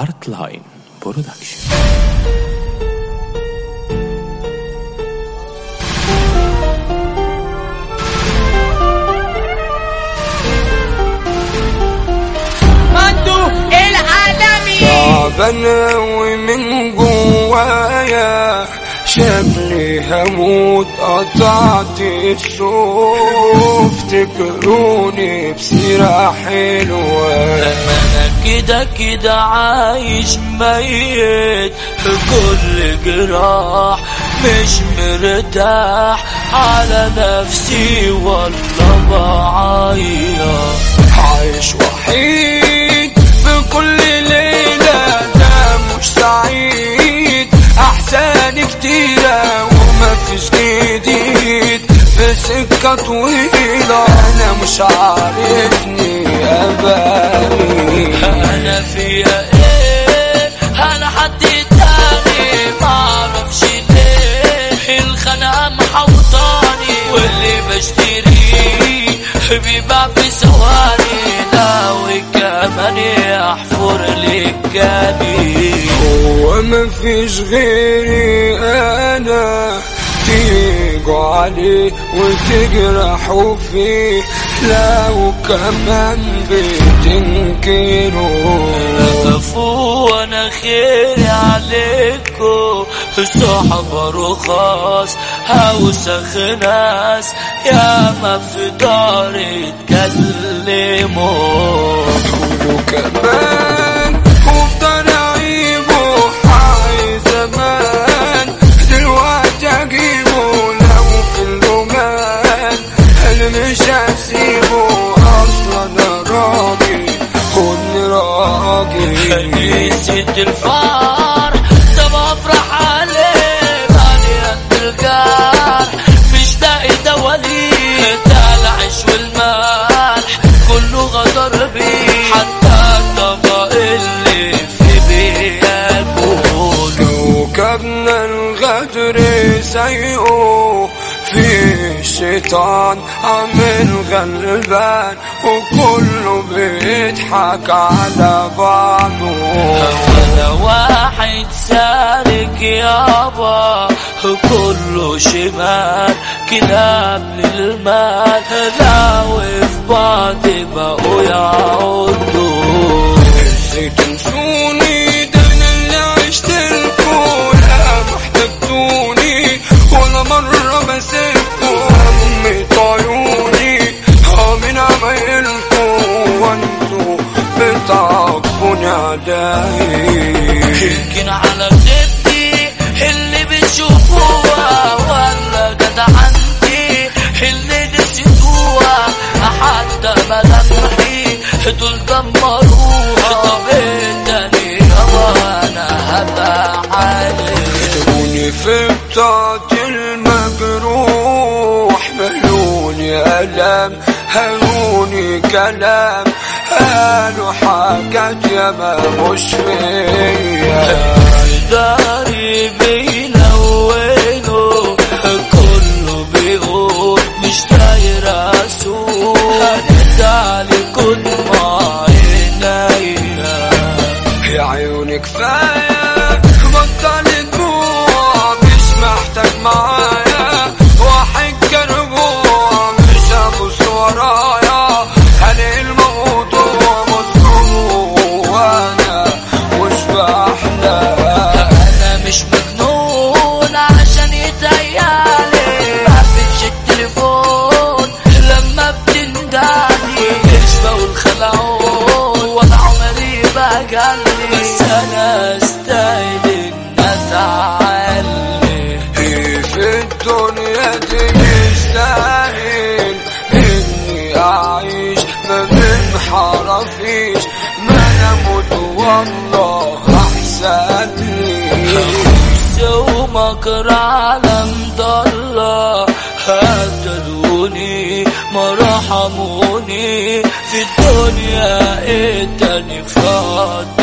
Art Line Production مندو العالمي. تعبان ومن جوايا. شافني هموت قطعت الشوف. افتكروني بسيرة حلوة. أنا كده كده عايش ميت كل جراح مش مرتاح على نفسي والله بعيط عايش وحيد في كل ليلة ده مش سعيد. أحزان كتيرة وما فيش جديد في سكة طويلة أنا مش عارفني بشتريه بيباع في لا وكمان يحفر لي الجبين هو ما فيش غيري أنا تيجوا عليه وتجرحوا فيه. لا وكمان بتنكروا. كفو وأنا خيري عليكو صحبة رخاص اوسخ ناس يا ما في داري اتكلموا وكمان وفضل أعيبه حي زمان. دلوقتي أجيبه لو في اللومان أنا مش هسيبه؟ أصلا أنا راجل كن راجل نسيت الفار الغدر سيئه في الشيطان عامل غلبان وكله بيضحك على بعضه. ولا واحد سالك يابا كله شمال كلاب للمال. لا وفي بعض بقوا يعودوا تنسوني عداي يمكن على خدتي اللي بتشوفوها ولا جدعنتي اللي نسيتوها حتى ملامحي دول دمروها طب التاني وأنا هبقى عليك هوني في بتاعتي المجروح ملوني ألم هلوني كلام. قالوا حاجات يا ما مش فيا داري كله بيقول مش ما عينيا يا عيوني كفاية بطل دموع مش محتاج معايا. مستاهل إني أعيش ما بين حرفيش. ما أنا أموت والله احسن لي يومك عالم ضل هددوني ما رحموني. في الدنيا التاني فاضل.